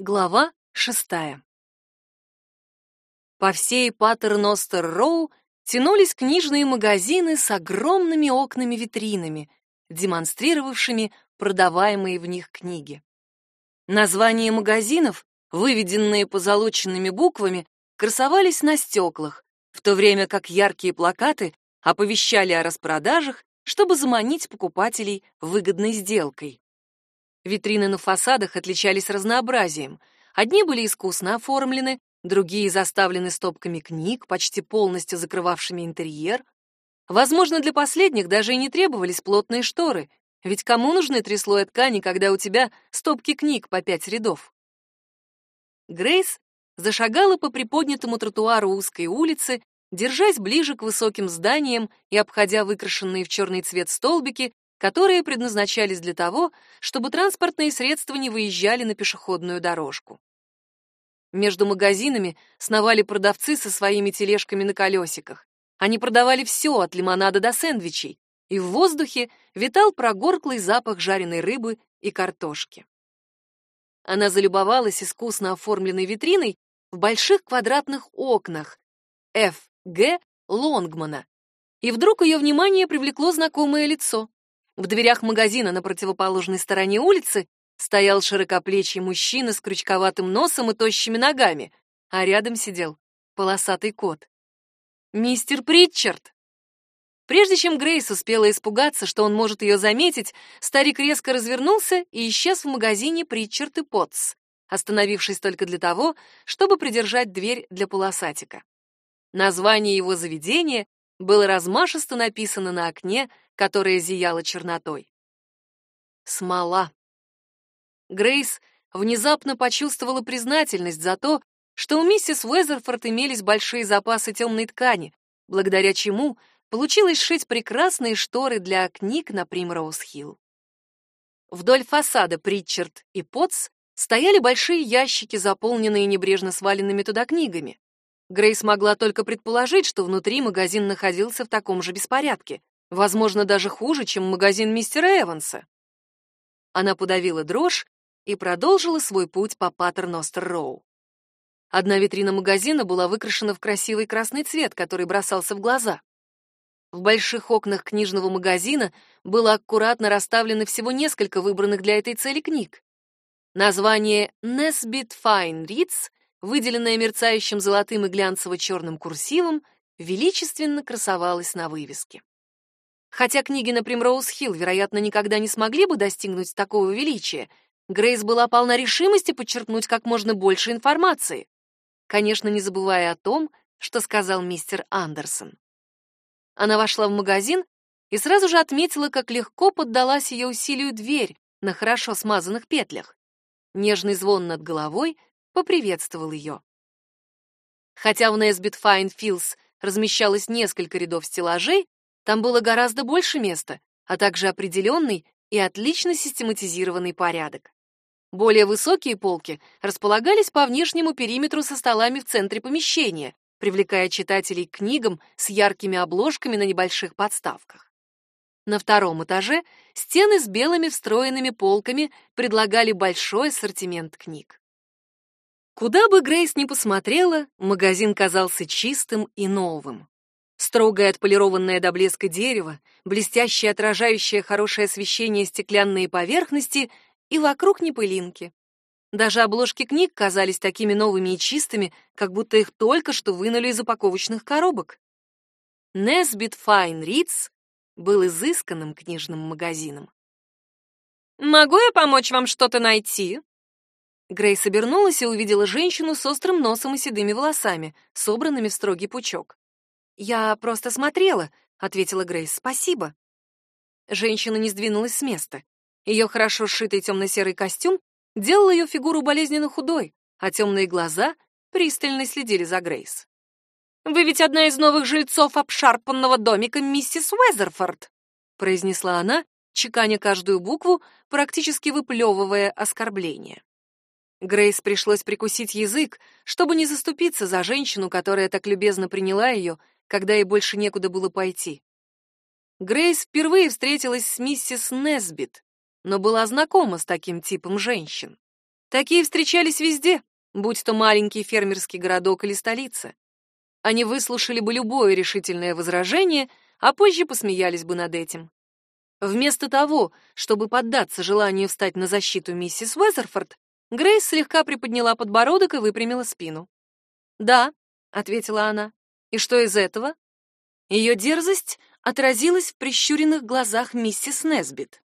Глава шестая. По всей Паттерностер-Роу тянулись книжные магазины с огромными окнами-витринами, демонстрировавшими продаваемые в них книги. Названия магазинов, выведенные позолоченными буквами, красовались на стеклах, в то время как яркие плакаты оповещали о распродажах, чтобы заманить покупателей выгодной сделкой. Витрины на фасадах отличались разнообразием. Одни были искусно оформлены, другие заставлены стопками книг, почти полностью закрывавшими интерьер. Возможно, для последних даже и не требовались плотные шторы, ведь кому нужны три слоя ткани, когда у тебя стопки книг по пять рядов? Грейс зашагала по приподнятому тротуару узкой улицы, держась ближе к высоким зданиям и обходя выкрашенные в черный цвет столбики, которые предназначались для того, чтобы транспортные средства не выезжали на пешеходную дорожку. Между магазинами сновали продавцы со своими тележками на колесиках. Они продавали все, от лимонада до сэндвичей, и в воздухе витал прогорклый запах жареной рыбы и картошки. Она залюбовалась искусно оформленной витриной в больших квадратных окнах Ф. Г. Лонгмана, и вдруг ее внимание привлекло знакомое лицо. В дверях магазина на противоположной стороне улицы стоял широкоплечий мужчина с крючковатым носом и тощими ногами, а рядом сидел полосатый кот. «Мистер Притчард!» Прежде чем Грейс успела испугаться, что он может ее заметить, старик резко развернулся и исчез в магазине Притчард и Потс, остановившись только для того, чтобы придержать дверь для полосатика. Название его заведения было размашисто написано на окне которая зияла чернотой. Смола. Грейс внезапно почувствовала признательность за то, что у миссис Уэзерфорд имелись большие запасы темной ткани, благодаря чему получилось сшить прекрасные шторы для книг на Примроуз-Хилл. Вдоль фасада Притчард и Потс стояли большие ящики, заполненные небрежно сваленными туда книгами. Грейс могла только предположить, что внутри магазин находился в таком же беспорядке. Возможно, даже хуже, чем магазин мистера Эванса. Она подавила дрожь и продолжила свой путь по Паттерностер-Роу. Одна витрина магазина была выкрашена в красивый красный цвет, который бросался в глаза. В больших окнах книжного магазина было аккуратно расставлено всего несколько выбранных для этой цели книг. Название Nesbit Fine Reads, выделенное мерцающим золотым и глянцево-черным курсивом, величественно красовалось на вывеске. Хотя книги на Примроуз-Хилл, вероятно, никогда не смогли бы достигнуть такого величия, Грейс была полна решимости подчеркнуть как можно больше информации. Конечно, не забывая о том, что сказал мистер Андерсон. Она вошла в магазин и сразу же отметила, как легко поддалась ее усилию дверь на хорошо смазанных петлях. Нежный звон над головой поприветствовал ее. Хотя в Nesbit Fine Fields размещалось несколько рядов стеллажей, там было гораздо больше места, а также определенный и отлично систематизированный порядок. Более высокие полки располагались по внешнему периметру со столами в центре помещения, привлекая читателей к книгам с яркими обложками на небольших подставках. На втором этаже стены с белыми встроенными полками предлагали большой ассортимент книг. Куда бы Грейс ни посмотрела, магазин казался чистым и новым. Строгое отполированное до блеска дерево, блестящее отражающее хорошее освещение стеклянные поверхности и вокруг не пылинки. Даже обложки книг казались такими новыми и чистыми, как будто их только что вынули из упаковочных коробок. Nesbit Fine Reads был изысканным книжным магазином. «Могу я помочь вам что-то найти?» Грейс обернулась и увидела женщину с острым носом и седыми волосами, собранными в строгий пучок. «Я просто смотрела», — ответила Грейс. «Спасибо». Женщина не сдвинулась с места. Ее хорошо сшитый темно-серый костюм делал ее фигуру болезненно худой, а темные глаза пристально следили за Грейс. «Вы ведь одна из новых жильцов обшарпанного домика миссис Уэзерфорд», произнесла она, чеканя каждую букву, практически выплевывая оскорбление. Грейс пришлось прикусить язык, чтобы не заступиться за женщину, которая так любезно приняла ее когда ей больше некуда было пойти. Грейс впервые встретилась с миссис Несбит, но была знакома с таким типом женщин. Такие встречались везде, будь то маленький фермерский городок или столица. Они выслушали бы любое решительное возражение, а позже посмеялись бы над этим. Вместо того, чтобы поддаться желанию встать на защиту миссис Уэзерфорд, Грейс слегка приподняла подбородок и выпрямила спину. «Да», — ответила она. «И что из этого?» Ее дерзость отразилась в прищуренных глазах миссис Несбит.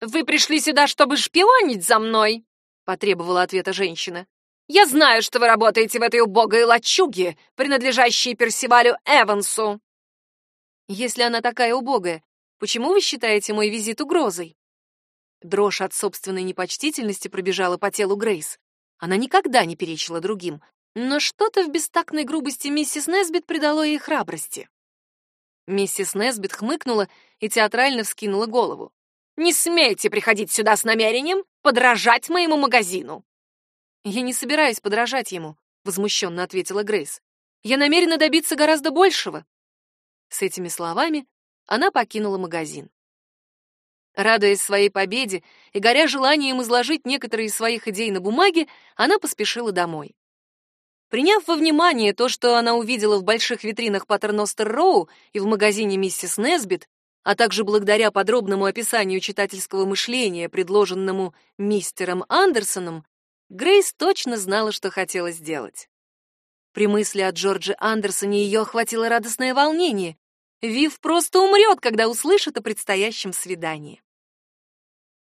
«Вы пришли сюда, чтобы шпионить за мной?» — потребовала ответа женщина. «Я знаю, что вы работаете в этой убогой лачуге, принадлежащей Персивалю Эвансу». «Если она такая убогая, почему вы считаете мой визит угрозой?» Дрожь от собственной непочтительности пробежала по телу Грейс. Она никогда не перечила другим, но что-то в бестактной грубости миссис Несбит придало ей храбрости. Миссис Несбит хмыкнула и театрально вскинула голову. «Не смейте приходить сюда с намерением подражать моему магазину!» «Я не собираюсь подражать ему», — возмущенно ответила Грейс. «Я намерена добиться гораздо большего». С этими словами она покинула магазин. Радуясь своей победе и горя желанием изложить некоторые из своих идей на бумаге, она поспешила домой. Приняв во внимание то, что она увидела в больших витринах Паттерностер Роу и в магазине миссис Несбит, а также благодаря подробному описанию читательского мышления, предложенному мистером Андерсоном, Грейс точно знала, что хотела сделать. При мысли о Джордже Андерсоне ее охватило радостное волнение. Вив просто умрет, когда услышит о предстоящем свидании.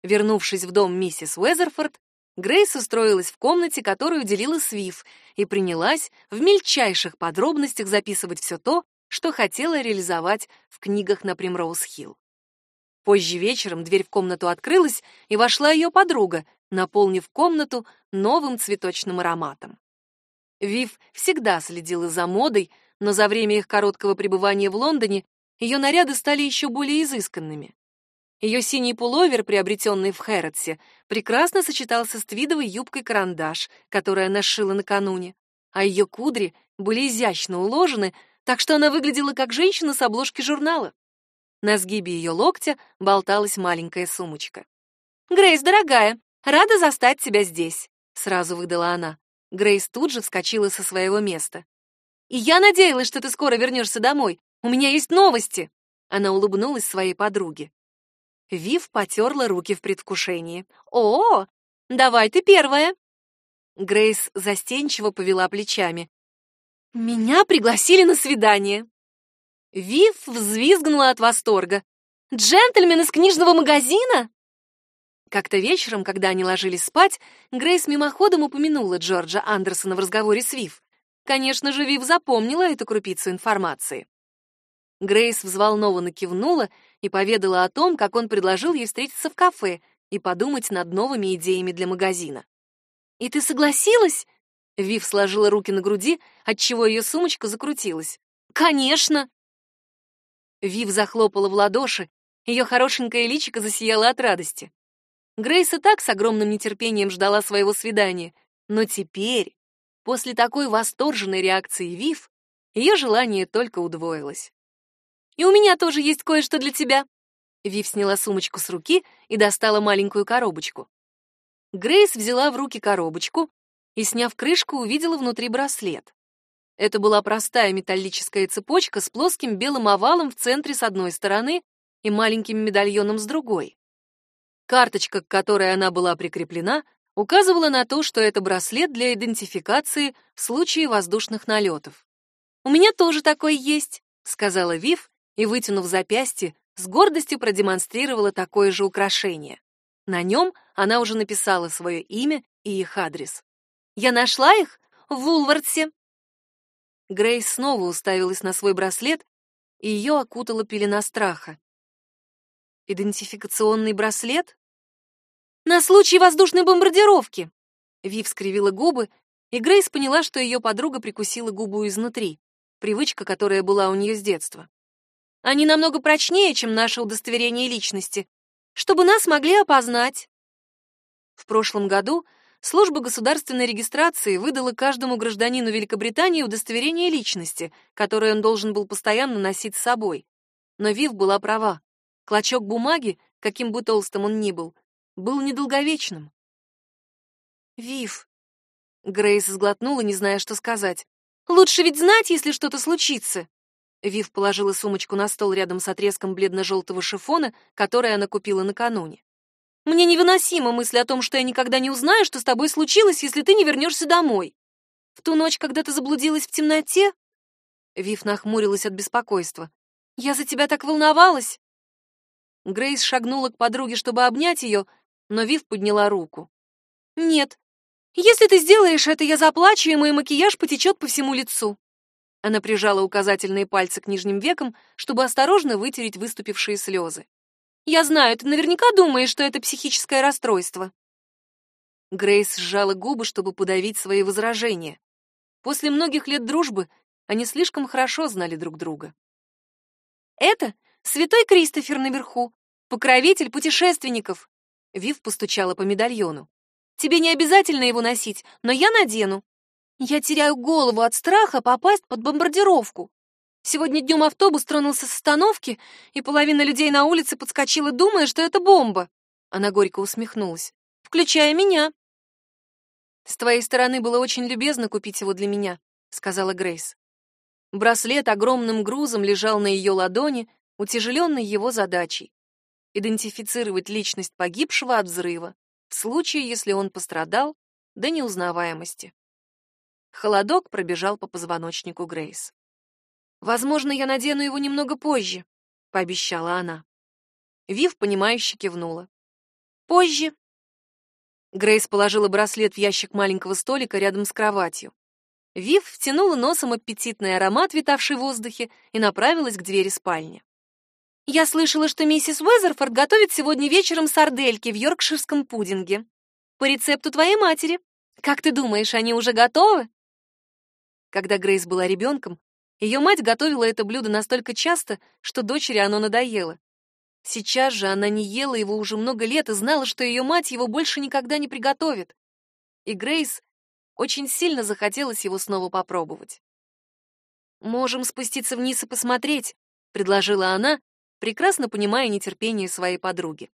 Вернувшись в дом миссис Уэзерфорд, Грейс устроилась в комнате, которую делила с Вив, и принялась в мельчайших подробностях записывать все то, что хотела реализовать в книгах на Примроуз-Хилл. Позже вечером дверь в комнату открылась, и вошла ее подруга, наполнив комнату новым цветочным ароматом. Вив всегда следила за модой, но за время их короткого пребывания в Лондоне ее наряды стали еще более изысканными. Ее синий пуловер, приобретенный в Хэрротсе, прекрасно сочетался с твидовой юбкой-карандаш, которую она сшила накануне, а ее кудри были изящно уложены, так что она выглядела как женщина с обложки журнала. На сгибе ее локтя болталась маленькая сумочка. «Грейс, дорогая, рада застать тебя здесь», — сразу выдала она. Грейс тут же вскочила со своего места. «И я надеялась, что ты скоро вернешься домой. У меня есть новости!» Она улыбнулась своей подруге. Вив потерла руки в предвкушении. «О, давай ты первая!» Грейс застенчиво повела плечами. «Меня пригласили на свидание!» Вив взвизгнула от восторга. «Джентльмен из книжного магазина?» Как-то вечером, когда они ложились спать, Грейс мимоходом упомянула Джорджа Андерсона в разговоре с Вив. Конечно же, Вив запомнила эту крупицу информации. Грейс взволнованно кивнула и поведала о том, как он предложил ей встретиться в кафе и подумать над новыми идеями для магазина. «И ты согласилась?» Вив сложила руки на груди, отчего ее сумочка закрутилась. «Конечно!» Вив захлопала в ладоши, ее хорошенькое личико засияло от радости. Грейс и так с огромным нетерпением ждала своего свидания, но теперь, после такой восторженной реакции Вив, ее желание только удвоилось. И у меня тоже есть кое-что для тебя». Вив сняла сумочку с руки и достала маленькую коробочку. Грейс взяла в руки коробочку и, сняв крышку, увидела внутри браслет. Это была простая металлическая цепочка с плоским белым овалом в центре с одной стороны и маленьким медальоном с другой. Карточка, к которой она была прикреплена, указывала на то, что это браслет для идентификации в случае воздушных налетов. «У меня тоже такой есть», — сказала Вив и, вытянув запястье, с гордостью продемонстрировала такое же украшение. На нем она уже написала свое имя и их адрес. «Я нашла их в Вулвардсе». Грейс снова уставилась на свой браслет, и ее окутала пелена страха. «Идентификационный браслет?» «На случай воздушной бомбардировки!» Вив скривила губы, и Грейс поняла, что ее подруга прикусила губу изнутри, привычка, которая была у нее с детства. Они намного прочнее, чем наше удостоверение личности, чтобы нас могли опознать. В прошлом году служба государственной регистрации выдала каждому гражданину Великобритании удостоверение личности, которое он должен был постоянно носить с собой. Но Вив была права. Клочок бумаги, каким бы толстым он ни был, был недолговечным. Вив. Грейс сглотнула, не зная, что сказать. Лучше ведь знать, если что-то случится. Вив положила сумочку на стол рядом с отрезком бледно-желтого шифона, который она купила накануне. Мне невыносима мысль о том, что я никогда не узнаю, что с тобой случилось, если ты не вернешься домой. В ту ночь, когда ты заблудилась в темноте, Вив нахмурилась от беспокойства. Я за тебя так волновалась. Грейс шагнула к подруге, чтобы обнять ее, но Вив подняла руку. Нет. Если ты сделаешь это, я заплачу, и мой макияж потечет по всему лицу. Она прижала указательные пальцы к нижним векам, чтобы осторожно вытереть выступившие слезы. Я знаю, ты наверняка думаешь, что это психическое расстройство. Грейс сжала губы, чтобы подавить свои возражения. После многих лет дружбы они слишком хорошо знали друг друга. Это святой Кристофер наверху, покровитель путешественников. Вив постучала по медальону. Тебе не обязательно его носить, но я надену. Я теряю голову от страха попасть под бомбардировку. Сегодня днем автобус тронулся с остановки, и половина людей на улице подскочила, думая, что это бомба. Она горько усмехнулась. Включая меня. С твоей стороны было очень любезно купить его для меня, сказала Грейс. Браслет огромным грузом лежал на ее ладони, утяжеленный его задачей идентифицировать личность погибшего от взрыва в случае, если он пострадал до неузнаваемости. Холодок пробежал по позвоночнику Грейс. Возможно, я надену его немного позже, пообещала она. Вив понимающе кивнула. Позже. Грейс положила браслет в ящик маленького столика рядом с кроватью. Вив втянула носом аппетитный аромат, витавший в воздухе, и направилась к двери спальни. «Я слышала, что миссис Уэзерфорд готовит сегодня вечером сардельки в йоркширском пудинге. По рецепту твоей матери. Как ты думаешь, они уже готовы?» Когда Грейс была ребенком, ее мать готовила это блюдо настолько часто, что дочери оно надоело. Сейчас же она не ела его уже много лет и знала, что ее мать его больше никогда не приготовит. И Грейс очень сильно захотелось его снова попробовать. «Можем спуститься вниз и посмотреть», — предложила она, прекрасно понимая нетерпение своей подруги.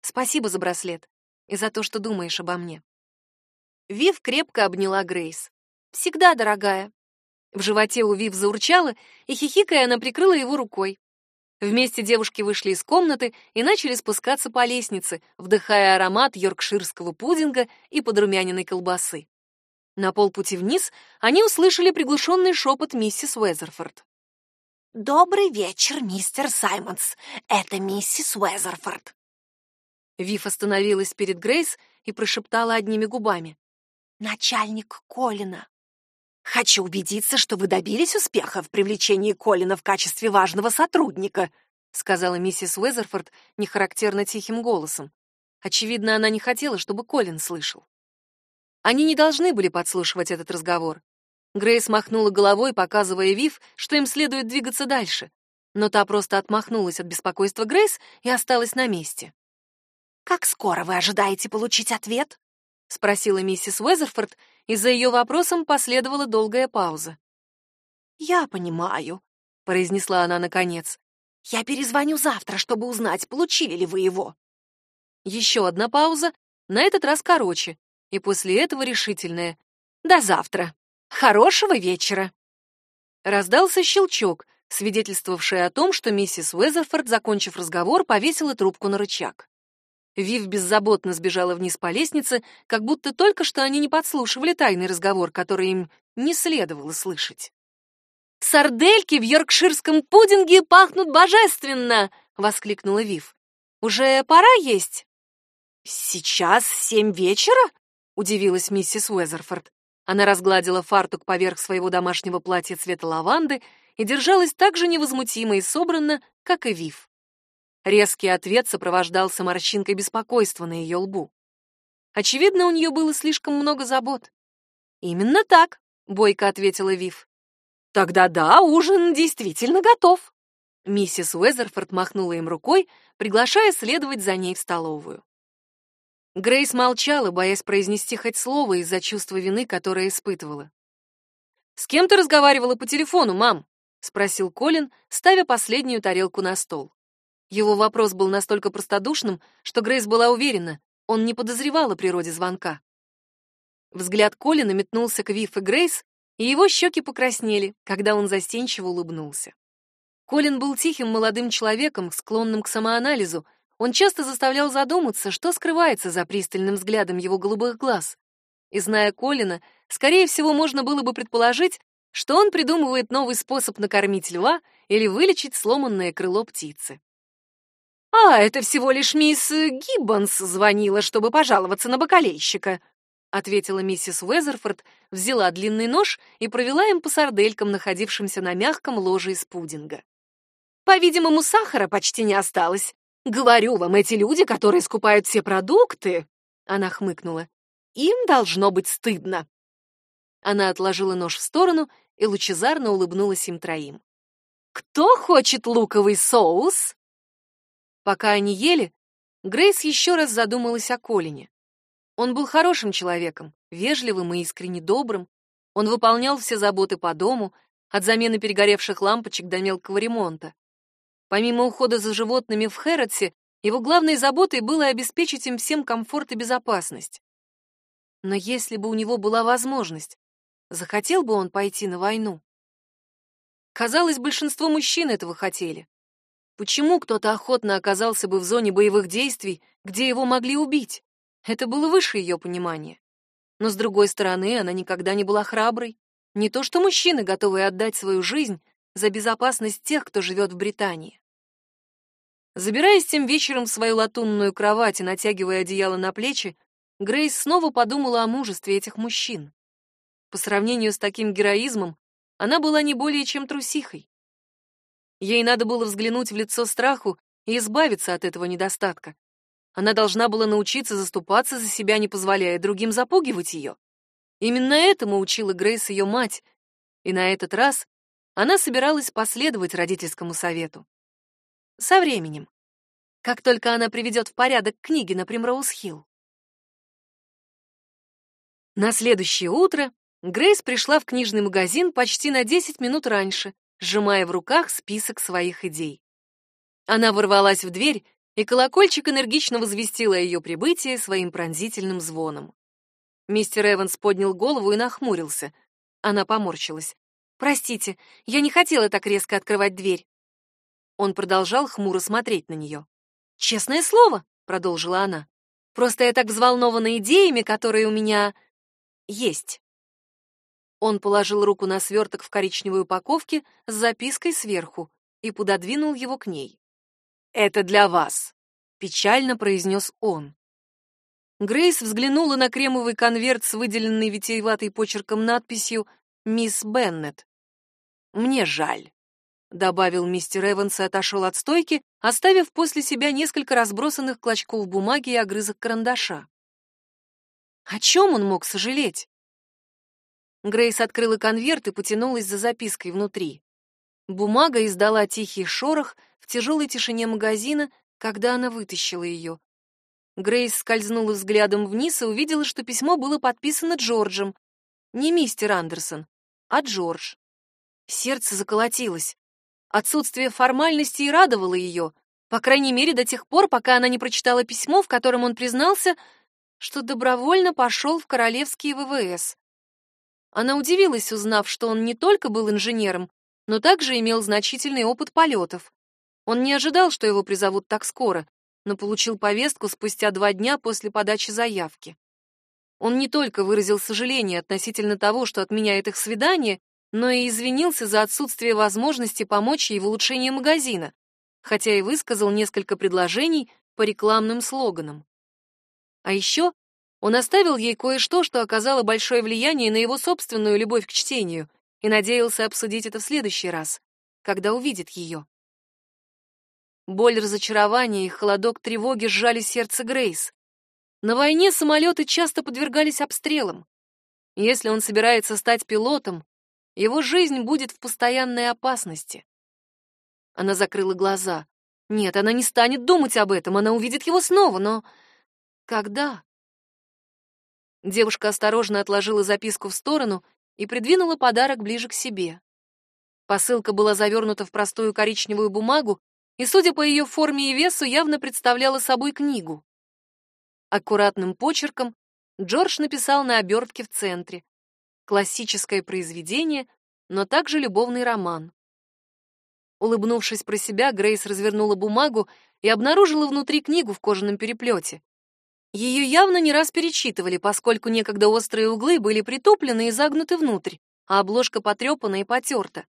«Спасибо за браслет и за то, что думаешь обо мне». Вив крепко обняла Грейс. «Всегда, дорогая. В животе у Вив заурчало, и хихикая она прикрыла его рукой. Вместе девушки вышли из комнаты и начали спускаться по лестнице, вдыхая аромат йоркширского пудинга и подрумяненной колбасы. На полпути вниз они услышали приглушенный шепот миссис Уэзерфорд. «Добрый вечер, мистер Саймонс. Это миссис Уэзерфорд». Вив остановилась перед Грейс и прошептала одними губами. «Начальник Колина». Хочу убедиться, что вы добились успеха в привлечении Колина в качестве важного сотрудника, сказала миссис Уэзерфорд нехарактерно тихим голосом. Очевидно, она не хотела, чтобы Колин слышал. Они не должны были подслушивать этот разговор. Грейс махнула головой, показывая Вив, что им следует двигаться дальше. Но та просто отмахнулась от беспокойства Грейс и осталась на месте. «Как скоро вы ожидаете получить ответ?» — спросила миссис Уэзерфорд, и за ее вопросом последовала долгая пауза. «Я понимаю», — произнесла она наконец. «Я перезвоню завтра, чтобы узнать, получили ли вы его». Еще одна пауза, на этот раз короче, и после этого решительная. «До завтра. Хорошего вечера». Раздался щелчок, свидетельствовавший о том, что миссис Уэзерфорд, закончив разговор, повесила трубку на рычаг. Вив беззаботно сбежала вниз по лестнице, как будто только что они не подслушивали тайный разговор, который им не следовало слышать. «Сардельки в йоркширском пудинге пахнут божественно!» — воскликнула Вив. «Уже пора есть?» «Сейчас семь вечера?» — удивилась миссис Уэзерфорд. Она разгладила фартук поверх своего домашнего платья цвета лаванды и держалась так же невозмутимо и собранно, как и Вив. Резкий ответ сопровождался морщинкой беспокойства на ее лбу. Очевидно, у нее было слишком много забот. «Именно так», — бойко ответила Вив. «Тогда да, ужин действительно готов». Миссис Уэзерфорд махнула им рукой, приглашая следовать за ней в столовую. Грейс молчала, боясь произнести хоть слово из-за чувства вины, которое испытывала. «С кем ты разговаривала по телефону, мам?» — спросил Колин, ставя последнюю тарелку на стол. Его вопрос был настолько простодушным, что Грейс была уверена, он не подозревал о природе звонка. Взгляд Колина метнулся к Вив и Грейс, и его щеки покраснели, когда он застенчиво улыбнулся. Колин был тихим молодым человеком, склонным к самоанализу. Он часто заставлял задуматься, что скрывается за пристальным взглядом его голубых глаз. И зная Колина, скорее всего, можно было бы предположить, что он придумывает новый способ накормить льва или вылечить сломанное крыло птицы. «А, это всего лишь мисс Гиббонс звонила, чтобы пожаловаться на бокалейщика», ответила миссис Уэзерфорд, взяла длинный нож и провела им по сарделькам, находившимся на мягком ложе из пудинга. «По-видимому, сахара почти не осталось. Говорю вам, эти люди, которые скупают все продукты...» Она хмыкнула. «Им должно быть стыдно». Она отложила нож в сторону и лучезарно улыбнулась им троим. «Кто хочет луковый соус?» Пока они ели, Грейс еще раз задумалась о Колине. Он был хорошим человеком, вежливым и искренне добрым. Он выполнял все заботы по дому, от замены перегоревших лампочек до мелкого ремонта. Помимо ухода за животными в Хэрротсе, его главной заботой было обеспечить им всем комфорт и безопасность. Но если бы у него была возможность, захотел бы он пойти на войну? Казалось, большинство мужчин этого хотели. Почему кто-то охотно оказался бы в зоне боевых действий, где его могли убить? Это было выше ее понимания. Но, с другой стороны, она никогда не была храброй. Не то что мужчины, готовые отдать свою жизнь за безопасность тех, кто живет в Британии. Забираясь тем вечером в свою латунную кровать и натягивая одеяло на плечи, Грейс снова подумала о мужестве этих мужчин. По сравнению с таким героизмом, она была не более чем трусихой. Ей надо было взглянуть в лицо страху и избавиться от этого недостатка. Она должна была научиться заступаться за себя, не позволяя другим запугивать ее. Именно этому учила Грейс ее мать, и на этот раз она собиралась последовать родительскому совету. Со временем, как только она приведет в порядок книги на Примроуз-Хилл. На следующее утро Грейс пришла в книжный магазин почти на 10 минут раньше, сжимая в руках список своих идей. Она ворвалась в дверь, и колокольчик энергично возвестил о ее прибытии своим пронзительным звоном. Мистер Эванс поднял голову и нахмурился. Она поморщилась. «Простите, я не хотела так резко открывать дверь». Он продолжал хмуро смотреть на нее. «Честное слово», — продолжила она, — «просто я так взволнована идеями, которые у меня есть». Он положил руку на сверток в коричневой упаковке с запиской сверху и пододвинул его к ней. «Это для вас», — печально произнес он. Грейс взглянула на кремовый конверт с выделенной витиеватой почерком надписью «Мисс Беннет». «Мне жаль», — добавил мистер Эванс и отошел от стойки, оставив после себя несколько разбросанных клочков бумаги и огрызок карандаша. О чем он мог сожалеть? Грейс открыла конверт и потянулась за запиской внутри. Бумага издала тихий шорох в тяжелой тишине магазина, когда она вытащила ее. Грейс скользнула взглядом вниз и увидела, что письмо было подписано Джорджем. Не мистер Андерсон, а Джордж. Сердце заколотилось. Отсутствие формальности радовало ее, по крайней мере до тех пор, пока она не прочитала письмо, в котором он признался, что добровольно пошел в королевские ВВС. Она удивилась, узнав, что он не только был инженером, но также имел значительный опыт полетов. Он не ожидал, что его призовут так скоро, но получил повестку спустя два дня после подачи заявки. Он не только выразил сожаление относительно того, что отменяет их свидание, но и извинился за отсутствие возможности помочь ей в улучшении магазина, хотя и высказал несколько предложений по рекламным слоганам. А еще он оставил ей кое-что, что оказало большое влияние на его собственную любовь к чтению, и надеялся обсудить это в следующий раз, когда увидит ее. Боль разочарования и холодок тревоги сжали сердце Грейс. На войне самолеты часто подвергались обстрелам. Если он собирается стать пилотом, его жизнь будет в постоянной опасности. Она закрыла глаза. Нет, она не станет думать об этом, она увидит его снова, но когда? Девушка осторожно отложила записку в сторону и придвинула подарок ближе к себе. Посылка была завернута в простую коричневую бумагу и, судя по ее форме и весу, явно представляла собой книгу. Аккуратным почерком Джордж написал на обертке в центре. Классическое произведение, но также любовный роман. Улыбнувшись про себя, Грейс развернула бумагу и обнаружила внутри книгу в кожаном переплете. Ее явно не раз перечитывали, поскольку некогда острые углы были притуплены и загнуты внутрь, а обложка потрепана и потерта.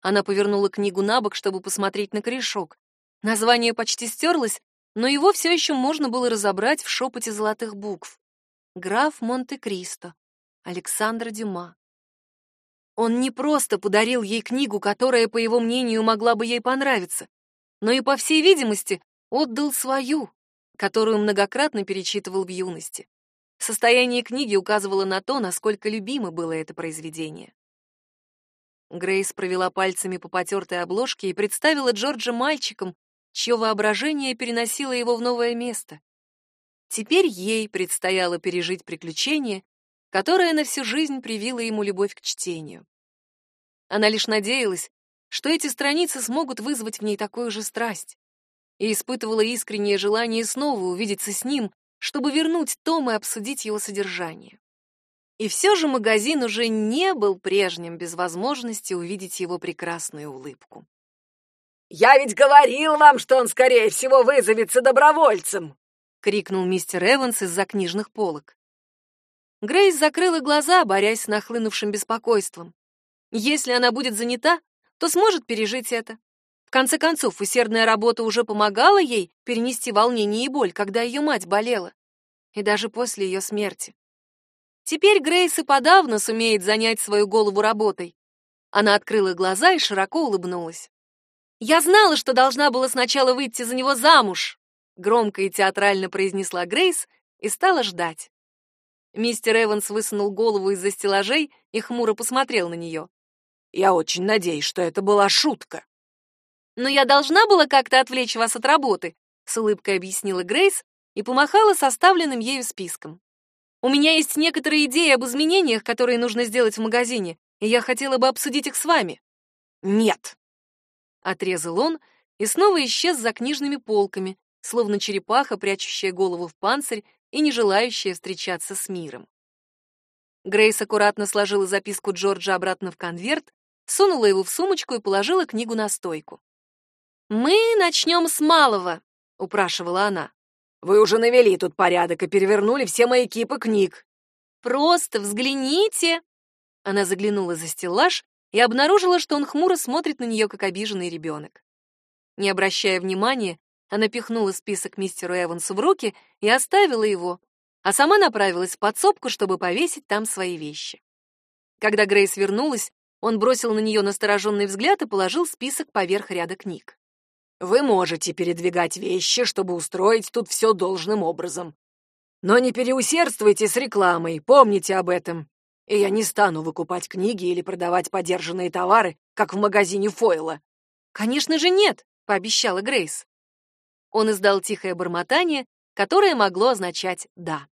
Она повернула книгу на бок, чтобы посмотреть на корешок. Название почти стерлось, но его все еще можно было разобрать в шепоте золотых букв. Граф Монте-Кристо. Александр Дюма. Он не просто подарил ей книгу, которая, по его мнению, могла бы ей понравиться, но и, по всей видимости, отдал свою, которую многократно перечитывал в юности. Состояние книги указывало на то, насколько любимо было это произведение. Грейс провела пальцами по потертой обложке и представила Джорджа мальчиком, чье воображение переносило его в новое место. Теперь ей предстояло пережить приключение, которое на всю жизнь привило ему любовь к чтению. Она лишь надеялась, что эти страницы смогут вызвать в ней такую же страсть, и испытывала искреннее желание снова увидеться с ним, чтобы вернуть том и обсудить его содержание. И все же магазин уже не был прежним без возможности увидеть его прекрасную улыбку. «Я ведь говорил вам, что он, скорее всего, вызовется добровольцем!» — крикнул мистер Эванс из-за книжных полок. Грейс закрыла глаза, борясь с нахлынувшим беспокойством. Если она будет занята, то сможет пережить это. В конце концов, усердная работа уже помогала ей перенести волнение и боль, когда ее мать болела, и даже после ее смерти. Теперь Грейс и подавно сумеет занять свою голову работой. Она открыла глаза и широко улыбнулась. «Я знала, что должна была сначала выйти за него замуж», громко и театрально произнесла Грейс и стала ждать. Мистер Эванс высунул голову из-за стеллажей и хмуро посмотрел на нее. «Я очень надеюсь, что это была шутка», но я должна была как-то отвлечь вас от работы, с улыбкой объяснила Грейс и помахала составленным ею списком. У меня есть некоторые идеи об изменениях, которые нужно сделать в магазине, и я хотела бы обсудить их с вами. Нет, отрезал он и снова исчез за книжными полками, словно черепаха, прячущая голову в панцирь и не желающая встречаться с миром. Грейс аккуратно сложила записку Джорджа обратно в конверт, сунула его в сумочку и положила книгу на стойку. «Мы начнем с малого», — упрашивала она. «Вы уже навели тут порядок и перевернули все мои кипы книг». «Просто взгляните!» Она заглянула за стеллаж и обнаружила, что он хмуро смотрит на нее, как обиженный ребенок. Не обращая внимания, она пихнула список мистеру Эвансу в руки и оставила его, а сама направилась в подсобку, чтобы повесить там свои вещи. Когда Грейс вернулась, он бросил на нее настороженный взгляд и положил список поверх ряда книг. Вы можете передвигать вещи, чтобы устроить тут все должным образом. Но не переусердствуйте с рекламой, помните об этом. И я не стану выкупать книги или продавать подержанные товары, как в магазине Фойла. Конечно же нет, пообещала Грейс. Он издал тихое бормотание, которое могло означать «да».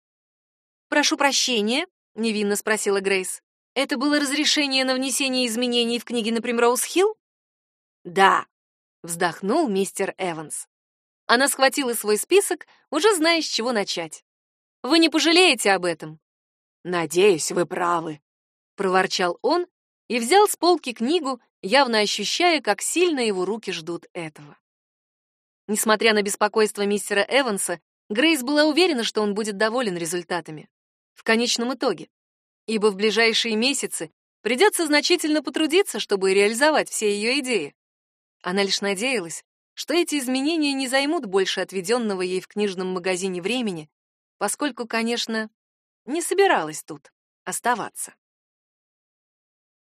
«Прошу прощения», — невинно спросила Грейс. «Это было разрешение на внесение изменений в книги на Примроуз-Хилл?» «Да», вздохнул мистер Эванс. Она схватила свой список, уже зная, с чего начать. Вы не пожалеете об этом? Надеюсь, вы правы, проворчал он и взял с полки книгу, явно ощущая, как сильно его руки ждут этого. Несмотря на беспокойство мистера Эванса, Грейс была уверена, что он будет доволен результатами. В конечном итоге. Ибо в ближайшие месяцы придется значительно потрудиться, чтобы реализовать все ее идеи. Она лишь надеялась, что эти изменения не займут больше отведенного ей в книжном магазине времени, поскольку, конечно, не собиралась тут оставаться.